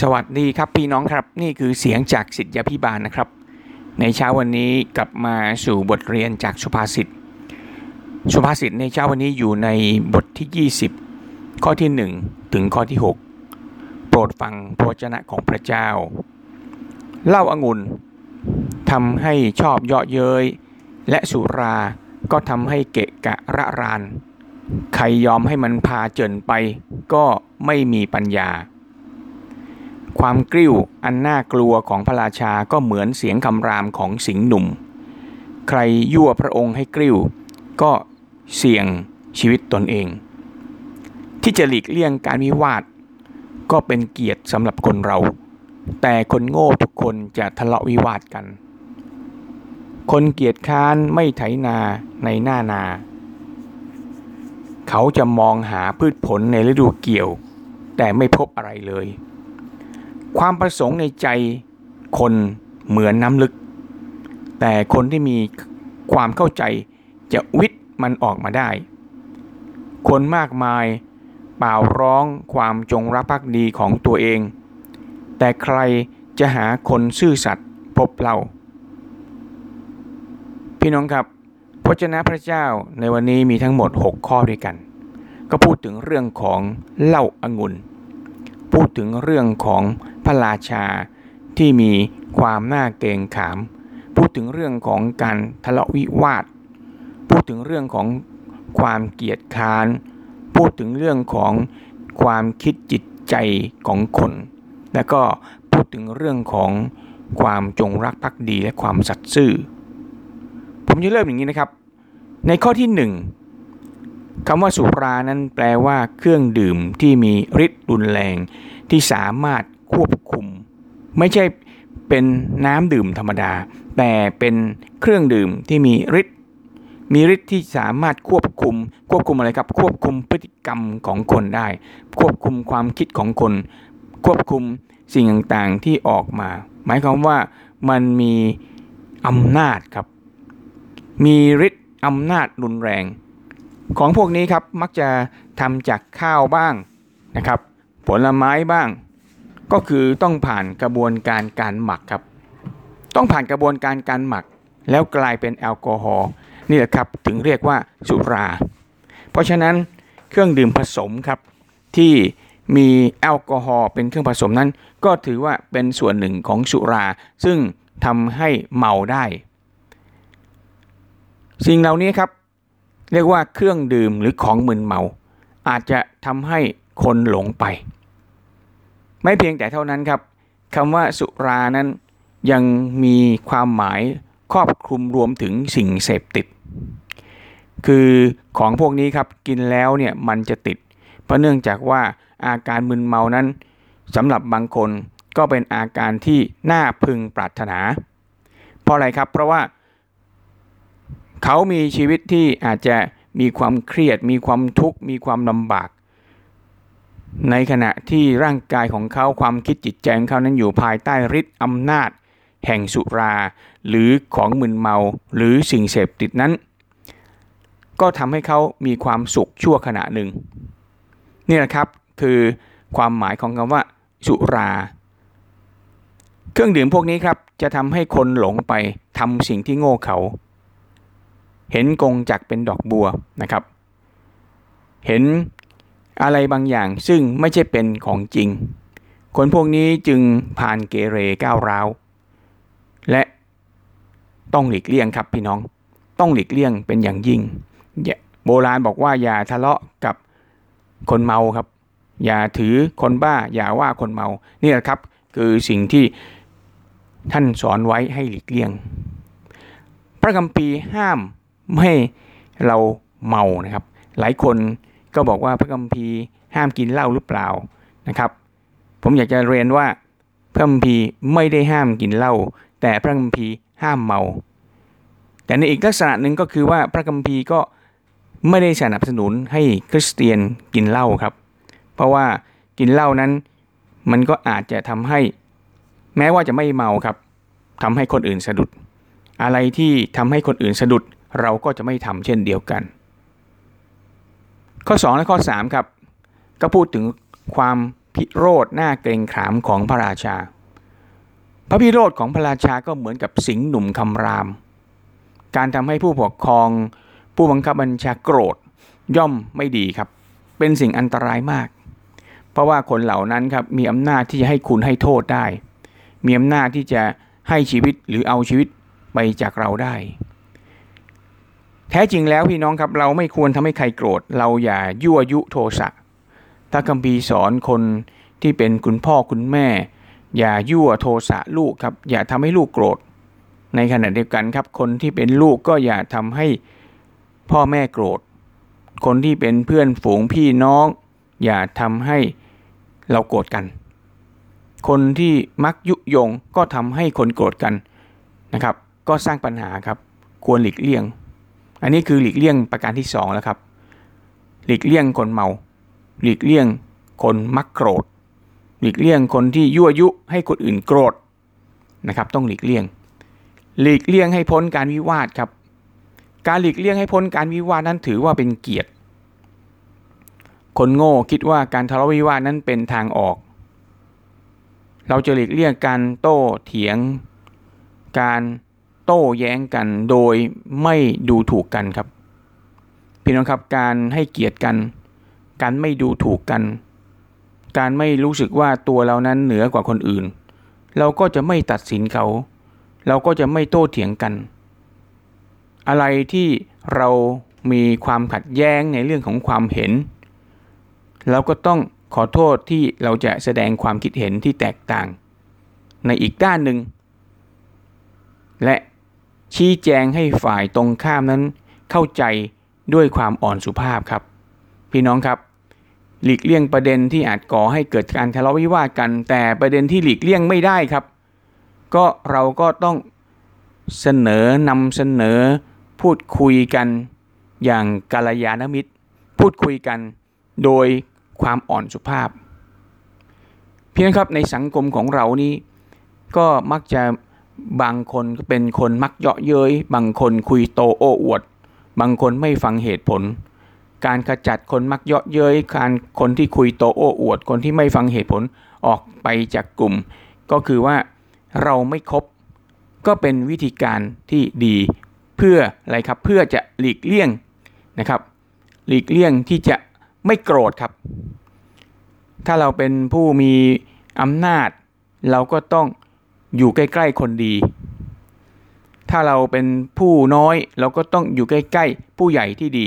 สวัสดีครับพี่น้องครับนี่คือเสียงจากสิทธยาพิบาลนะครับ ในเช้าวันนี้กลับมาสู่บทเรียนจากสุภาษิตสุภาษิตในเช้าวันนี้อยู่ในบทที่ 20 ข้อที่ 1 ถึงข้อที่ 6 โปรดฟังพระวจนะของพระเจ้า เล้าอางุ่นทำให้ชอบเยาะเย้ยและสุราก็ทำให้เกะกะระราน ใครยอมให้มันพาเจินไปก็ไม่มีปัญญา ความกริ้วอันน่ากลัวของพระราชาก็เหมือนเสียงคำรามของสิงหนุ่ม ใครยั่วพระองค์ให้กริ้ว ก็เสี่ยงชีวิตตนเอง ที่จะหลีกเลี่ยงการวิวาท ก็เป็นเกียรติสำหรับคนเรา แต่คนโง่ทุกคนจะทะเลาะวิวาทกัน คนเกียรติค้านไม่ไถนาในหน้านา เขาจะมองหาพืชผลในฤดูเกี่ยว แต่ไม่พบอะไรเลย ความประสงค์ในใจคนเหมือนน้ำลึก แต่คนที่มีความเข้าใจจะวิทย์มันออกมาได้ คนมากมายเป่าร้องความจงรักภักดีของตัวเอง แต่ใครจะหาคนซื่อสัตย์พบเรา พี่น้องครับพระเจ้าพระเจ้าในวันนี้มีทั้งหมด 6 ข้อด้วยกัน ก็พูดถึงเรื่องของเหล้าอางุ่น พูดถึงเรื่องของพระราชาที่มีความน่าเกรงขาม พูดถึงเรื่องของการทะเลาะวิวาท พูดถึงเรื่องของความเกียดค้าน พูดถึงเรื่องของความคิดจิตใจของคน และก็พูดถึงเรื่องของความจงรักภักดีและความสัตย์ซื่อ ผมจะเริ่มอย่างนี้นะครับ ในข้อที่หนึ่ง คำว่าสุรานั้นแปลว่าเครื่องดื่มที่มีฤทธิ์รุนแรง ที่สามารถควบคุม ไม่ใช่เป็นน้ำดื่มธรรมดา แต่เป็นเครื่องดื่มที่มีฤทธิ์มีฤทธิ์ที่สามารถควบคุม ควบคุมอะไรครับ ควบคุมพฤติกรรมของคนได้ ควบคุมความคิดของคน ควบคุมสิ่งต่างๆที่ออกมา หมายความว่ามันมีอำนาจครับ มีฤทธิ์อำนาจรุนแรง ของพวกนี้ครับมักจะทำจากข้าวบ้างนะครับ ผลไม้บ้าง ก็คือต้องผ่านกระบวนการการหมักครับ ต้องผ่านกระบวนการการหมัก แล้วกลายเป็นแอลกอฮอล์นี่แหละครับถึงเรียกว่าสุรา เพราะฉะนั้นเครื่องดื่มผสมครับที่มีแอลกอฮอล์เป็นเครื่องผสมนั้น ก็ถือว่าเป็นส่วนหนึ่งของสุรา ซึ่งทำให้เมาได้ สิ่งเหล่านี้ครับ เรียกว่าเครื่องดื่มหรือของมึนเมา อาจจะทำให้คนหลงไป ไม่เพียงแต่เท่านั้นครับคำว่าสุรานั้นยังมีความหมายครอบคลุมรวมถึงสิ่งเสพติด คือของพวกนี้ครับกินแล้วเนี่ยมันจะติด เพราะเนื่องจากว่าอาการมึนเมานั้นสำหรับบางคนก็เป็นอาการที่น่าพึงปรารถนา เพราะอะไรครับ เพราะว่า เขามีชีวิตที่อาจจะมีความเครียด มีความทุกข์ มีความลำบาก ในขณะที่ร่างกายของเขาความคิดจิตใจของเขานั้นอยู่ภายใต้ฤทธิ์อำนาจ แห่งสุรา หรือของมึนเมา หรือสิ่งเสพติดนั้น ก็ทำให้เขามีความสุขชั่วขณะหนึ่ง นี่แหละครับคือความหมายของคำว่าสุรา เครื่องดื่มพวกนี้ครับจะทำให้คนหลงไปทำสิ่งที่โง่เขา เห็นกงจักเป็นดอกบัวนะครับ เห็นอะไรบางอย่างซึ่งไม่ใช่เป็นของจริง คนพวกนี้จึงผ่านเกเรก้าวร้าว และต้องหลีกเลี่ยงครับพี่น้อง ต้องหลีกเลี่ยงเป็นอย่างยิ่ง โบราณบอกว่าอย่าทะเลาะกับคนเมาครับ อย่าถือคนบ้า อย่าว่าคนเมา นี่แหละครับคือสิ่งที่ท่านสอนไว้ให้หลีกเลี่ยง พระคัมภีร์ห้าม ไม่เราเมานะครับ หลายคนก็บอกว่าพระคัมภีร์ห้ามกินเหล้าหรือเปล่านะครับ ผมอยากจะเรียนว่าพระคัมภีร์ไม่ได้ห้ามกินเหล้าแต่พระคัมภีร์ห้ามเมา แต่ในอีกลักษณะหนึ่งก็คือว่าพระคัมภีร์ก็ไม่ได้สนับสนุนให้คริสเตียนกินเหล้าครับ เพราะว่ากินเหล้านั้นมันก็อาจจะทำให้แม้ว่าจะไม่เมาครับทำให้คนอื่นสะดุด อะไรที่ทำให้คนอื่นสะดุด เราก็จะไม่ทำเช่นเดียวกัน ข้อ 2 และข้อ 3 ครับ ก็พูดถึงความพิโรธหน้าเกรงขามของพระราชา พระพิโรธของพระราชาก็เหมือนกับสิงห์หนุ่มคำราม การทำให้ผู้ปกครอง ผู้บังคับบัญชาโกรธย่อมไม่ดีครับ เป็นสิ่งอันตรายมาก เพราะว่าคนเหล่านั้นครับมีอำนาจที่จะให้คุณให้โทษได้ มีอำนาจที่จะให้ชีวิตหรือเอาชีวิตไปจากเราได้ แท้จริงแล้วพี่น้องครับเราไม่ควรทำให้ใครโกรธ เราอย่ายั่วยุโทสะถ้าคัมภีร์สอนคนที่เป็นคุณพ่อคุณแม่ อย่ายั่วโทสะลูกครับอย่าทำให้ลูกโกรธ ในขณะเดียวกันครับ คนที่เป็นลูกก็อย่าทำให้พ่อแม่โกรธ คนที่เป็นเพื่อนฝูงพี่น้อง อย่าทำให้เราโกรธกัน คนที่มักยุยงก็ทำให้คนโกรธกันนะครับ ก็สร้างปัญหาครับ ควรหลีกเลี่ยง อันนี้คือหลีกเลี่ยงประการที่สองแล้วครับ หลีกเลี่ยงคนเมา หลีกเลี่ยงคนมักโกรธ หลีกเลี่ยงคนที่ยั่วยุให้คนอื่นโกรธนะครับ ต้องหลีกเลี่ยง หลีกเลี่ยงให้พ้นการวิวาทครับ การหลีกเลี่ยงให้พ้นการวิวาทนั้นถือว่าเป็นเกียรติ คนโง่คิดว่าการทะเลาะวิวาทนั้นเป็นทางออก เราจะหลีกเลี่ยงการโต้เถียง การ ต้แย้งกันโดยไม่ดูถูกกันครับ พี่น้องครับการให้เกียรติกัน การไม่ดูถูกกัน การไม่รู้สึกว่าตัวเรานั้นเหนือกว่าคนอื่น เราก็จะไม่ตัดสินเขา เราก็จะไม่โต้เถียงกัน อะไรที่เรามีความขัดแย้งในเรื่องของความเห็น เราก็ต้องขอโทษที่เราจะแสดงความคิดเห็นที่แตกต่าง ในอีกด้านหนึ่งและ ชี้แจงให้ฝ่ายตรงข้ามนั้นเข้าใจด้วยความอ่อนสุภาพครับ พี่น้องครับ หลีกเลี่ยงประเด็นที่อาจก่อให้เกิดการทะเลาะวิวาทกัน แต่ประเด็นที่หลีกเลี่ยงไม่ได้ครับ ก็เราก็ต้องเสนอนำเสนอ พูดคุยกันอย่างกาลยานมิตร พูดคุยกันโดยความอ่อนสุภาพ เพียงครับในสังคมของเรานี้ก็มักจะ บางคนก็เป็นคนมักเยาะเย้ย บางคนคุยโตโอ้อวด บางคนไม่ฟังเหตุผล การขจัดคนมักเยาะเย้ย การคนที่คุยโตโอ้อวด คนที่ไม่ฟังเหตุผลออกไปจากกลุ่ม ก็คือว่าเราไม่ครบก็เป็นวิธีการที่ดีเพื่ออะไรครับ เพื่อจะหลีกเลี่ยงนะครับ หลีกเลี่ยงที่จะไม่โกรธครับ ถ้าเราเป็นผู้มีอำนาจ เราก็ต้อง อยู่ใกล้ๆคนดี ถ้าเราเป็นผู้น้อยเราก็ต้องอยู่ใกล้ๆผู้ใหญ่ที่ดี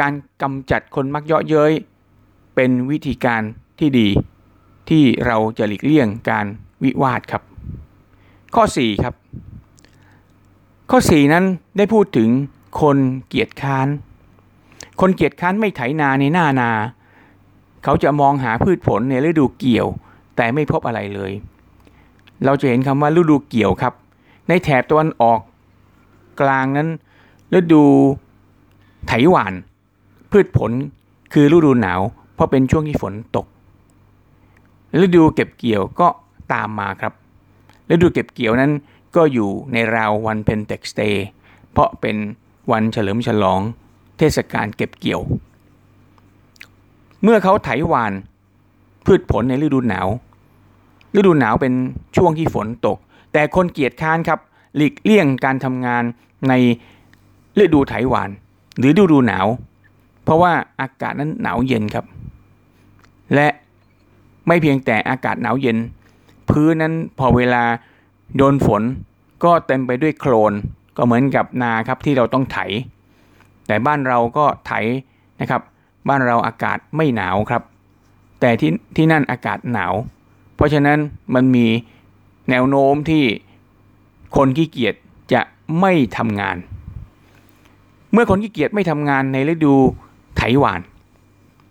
การกำจัดคนมักเยาะเย้ยเป็นวิธีการที่ดี ที่เราจะหลีกเลี่ยงการวิวาทครับ ข้อ 4 ครับ ข้อ 4 นั้นได้พูดถึงคนเกียจค้าน คนเกียจค้านไม่ไถนาในหน้านา เขาจะมองหาพืชผลในฤดูเกี่ยว แต่ไม่พบอะไรเลย เราจะเห็นคำว่าฤดูเกี่ยวครับ ในแถบตะวันออกกลางนั้นฤดูไถหวาน พืชผลคือฤดูหนาว เพราะเป็นช่วงที่ฝนตก ฤดูเก็บเกี่ยวก็ตามมาครับ ฤดูเก็บเกี่ยวนั้นก็อยู่ในราววันเพนเทคสเตย์เพราะเป็นวันเฉลิมฉลองเทศกาลเก็บเกี่ยว เมื่อเขาไถหวาน พืชผลในฤดูหนาว ฤดูหนาวเป็นช่วงที่ฝนตก แต่คนเกียจค้านครับหลีกเลี่ยงการทำงานในฤดูไถหวาน หรือฤดูหนาว เพราะว่าอากาศนั้นหนาวเย็นครับ และไม่เพียงแต่อากาศหนาวเย็น พื้นนั้นพอเวลาโดนฝนก็เต็มไปด้วยโคลนก็เหมือนกับนาครับที่เราต้องไถ แต่บ้านเราก็ไถนะครับ บ้านเราอากาศไม่หนาวครับ แต่ที่ที่นั่นอากาศหนาว เพราะฉะนั้นมันมีแนวโน้มที่คนขี้เกียจจะไม่ทำงาน เมื่อคนขี้เกียจไม่ทำงานในฤดูไถหวาน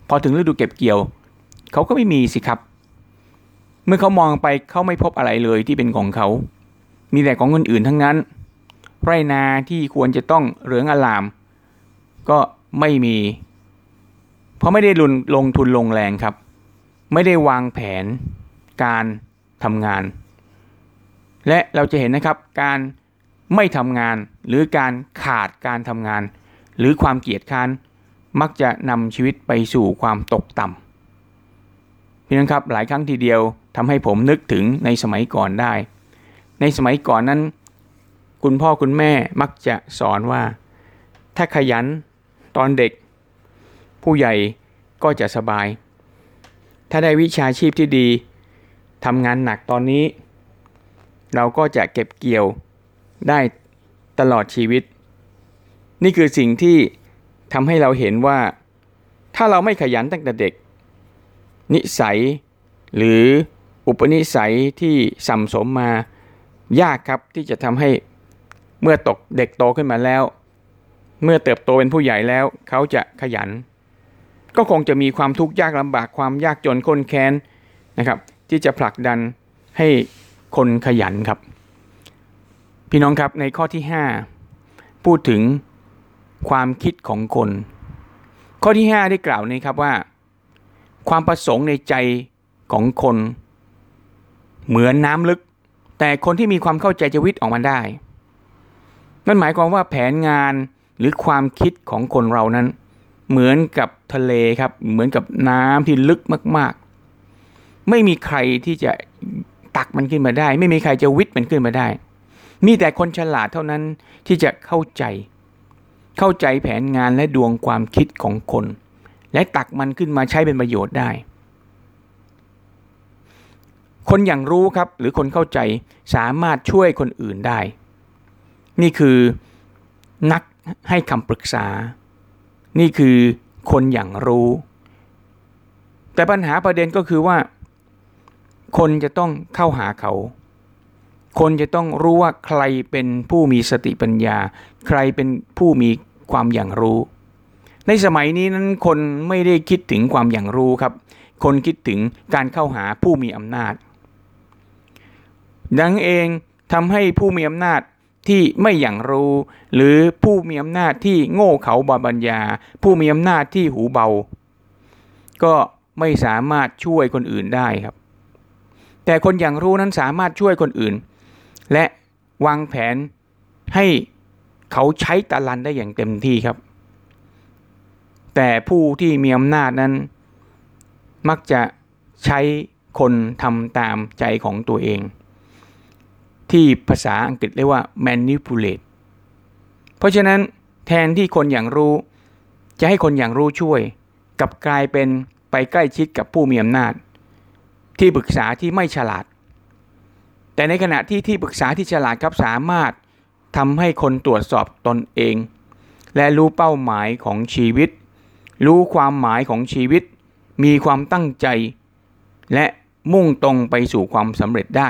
พอถึงฤดูเก็บเกี่ยว เขาก็ไม่มีสิครับ เมื่อเขามองไปเขาไม่พบอะไรเลยที่เป็นของเขา มีแต่ของคนอื่นทั้งนั้น ไรนาที่ควรจะต้องเหลืองอลาม ก็ไม่มี เพราะไม่ได้ลงลงทุนลงแรงครับ ไม่ได้วางแผน การทำงาน และเราจะเห็นนะครับการไม่ทำงานหรือการขาดการทำงาน หรือความเกียจค้านมักจะนำชีวิตไปสู่ความตกต่ำพี่น้องครับหลายครั้งทีเดียวทำให้ผมนึกถึงในสมัยก่อนได้ ในสมัยก่อนนั้น คุณพ่อคุณแม่มักจะสอนว่า ถ้าขยันตอนเด็ก ผู้ใหญ่ก็จะสบาย ถ้าได้วิชาชีพที่ดี ทำงานหนักตอนนี้ เราก็จะเก็บเกี่ยวได้ตลอดชีวิต นี่คือสิ่งที่ทำให้เราเห็นว่า ถ้าเราไม่ขยันตั้งแต่เด็ก นิสัยหรืออุปนิสัยที่สัมสมมายากครับที่จะทำให้เมื่อตกเด็กโตขึ้นมาแล้ว เมื่อเติบโตเป็นผู้ใหญ่แล้ว เขาจะขยัน ก็คงจะมีความทุกข์ยากลำบากความยากจนข้นแค้นนะครับ ที่จะผลักดันให้คนขยันครับ พี่น้องครับในข้อที่ 5 พูดถึงความคิดของคน ข้อที่ 5 ได้กล่าวนี้ครับว่า ความประสงค์ในใจของคน เหมือนน้ำลึก แต่คนที่มีความเข้าใจจะวิทย์ออกมาได้ นั่นหมายความว่าแผนงานหรือความคิดของคนเรานั้น เหมือนกับทะเลครับ เหมือนกับน้ำที่ลึกมาก ไม่มีใครที่จะตักมันขึ้นมาได้ ไม่มีใครจะวิทย์มันขึ้นมาได้ มีแต่คนฉลาดเท่านั้นที่จะเข้าใจ เข้าใจแผนงานและดวงความคิดของคน และตักมันขึ้นมาใช้เป็นประโยชน์ได้ คนอย่างรู้ครับ หรือคนเข้าใจสามารถช่วยคนอื่นได้ นี่คือนักให้คำปรึกษา นี่คือคนอย่างรู้ แต่ปัญหาประเด็นก็คือว่า คนจะต้องเข้าหาเขา คนจะต้องรู้ว่าใครเป็นผู้มีสติปัญญา ใครเป็นผู้มีความอย่างรู้ ในสมัยนี้นั้นคนไม่ได้คิดถึงความอย่างรู้ครับ คนคิดถึงการเข้าหาผู้มีอำนาจ ดังเองทำให้ผู้มีอำนาจที่ไม่อย่างรู้ หรือผู้มีอำนาจที่โง่เขาบาบัญญา ผู้มีอำนาจที่หูเบา ก็ไม่สามารถช่วยคนอื่นได้ครับ แต่คนอย่างรู้นั้นสามารถช่วยคนอื่น และวางแผนให้เขาใช้ตะลันได้อย่างเต็มที่ครับ แต่ผู้ที่มีอำนาจนั้น มักจะใช้คนทำตามใจของตัวเอง ที่ภาษาอังกฤษเรียกว่า manipulate เพราะฉะนั้นแทนที่คนอย่างรู้จะให้คนอย่างรู้ช่วย กับกลายเป็นไปใกล้ชิดกับผู้มีอำนาจ ที่ปรึกษาที่ไม่ฉลาด แต่ในขณะที่ที่ปรึกษาที่ฉลาดครับสามารถทำให้คนตรวจสอบตนเอง และรู้เป้าหมายของชีวิต รู้ความหมายของชีวิต มีความตั้งใจ และมุ่งตรงไปสู่ความสำเร็จได้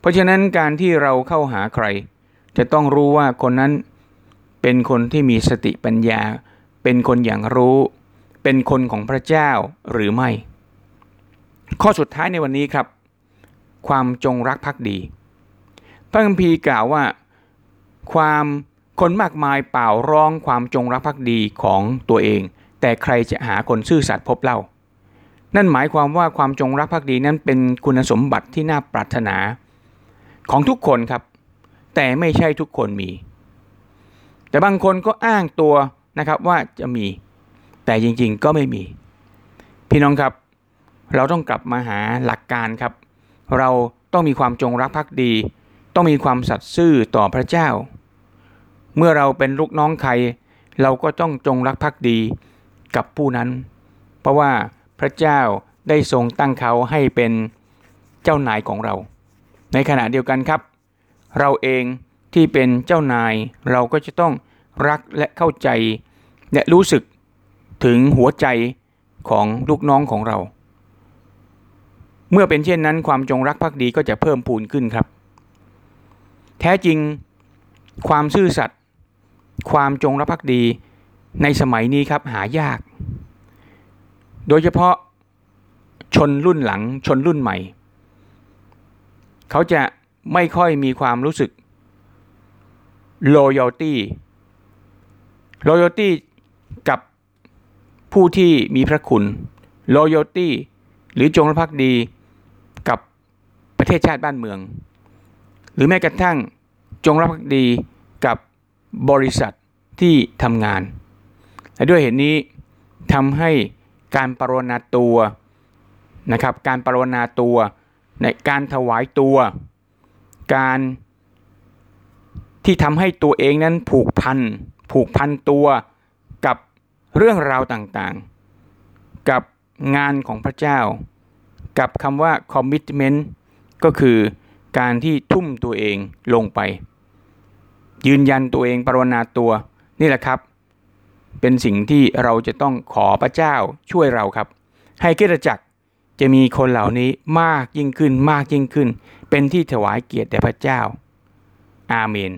เพราะฉะนั้นการที่เราเข้าหาใคร จะต้องรู้ว่าคนนั้นเป็นคนที่มีสติปัญญา เป็นคนอย่างรู้ เป็นคนของพระเจ้าหรือไม่ ข้อสุดท้ายในวันนี้ครับ ความจงรักภักดี พระคัมภีร์กล่าวว่า ความคนมากมายเปล่าร้องความจงรักภักดีของตัวเอง แต่ใครจะหาคนซื่อสัตย์พบเล่า นั่นหมายความว่าความจงรักภักดีนั้นเป็นคุณสมบัติที่น่าปรารถนา ของทุกคนครับ แต่ไม่ใช่ทุกคนมี แต่บางคนก็อ้างตัวนะครับว่าจะมี แต่จริงๆก็ไม่มี พี่น้องครับ เราต้องกลับมาหาหลักการครับ เราต้องมีความจงรักภักดี ต้องมีความสัตย์ซื่อต่อพระเจ้า เมื่อเราเป็นลูกน้องใคร เราก็ต้องจงรักภักดีกับผู้นั้น เพราะว่าพระเจ้าได้ทรงตั้งเขาให้เป็นเจ้านายของเรา ในขณะเดียวกันครับ เราเองที่เป็นเจ้านายเราก็จะต้องรักและเข้าใจ และรู้สึกถึงหัวใจของลูกน้องของเรา เมื่อเป็นเช่นนั้นความจงรักภักดีก็จะเพิ่มพูนขึ้นครับ แท้จริงความซื่อสัตย์ความจงรักภักดีในสมัยนี้ครับหายาก โดยเฉพาะชนรุ่นหลังชนรุ่นใหม่ เขาจะไม่ค่อยมีความรู้สึก loyalty loyalty กับผู้ที่มีพระคุณ loyalty หรือจงรักภักดี ประเทศชาติบ้านเมือง หรือแม้กระทั่งจงรักภักดีกับบริษัทที่ทำงาน และด้วยเหตุนี้ทำให้การปรนนาตัวนะครับ การปรารถนาตัวในการถวายตัว การที่ทำให้ตัวเองนั้นผูกพันผูกพันตัวกับเรื่องราวต่างๆ กับงานของพระเจ้า กับคำว่า commitment ก็คือการที่ทุ่มตัวเองลงไป ยืนยันตัวเองปรารถนาตัวนี่แหละครับ เป็นสิ่งที่เราจะต้องขอพระเจ้าช่วยเราครับ ให้กิจจักรจะมีคนเหล่านี้มากยิ่งขึ้นมากยิ่งขึ้น เป็นที่ถวายเกียรติแด่พระเจ้า อาเมน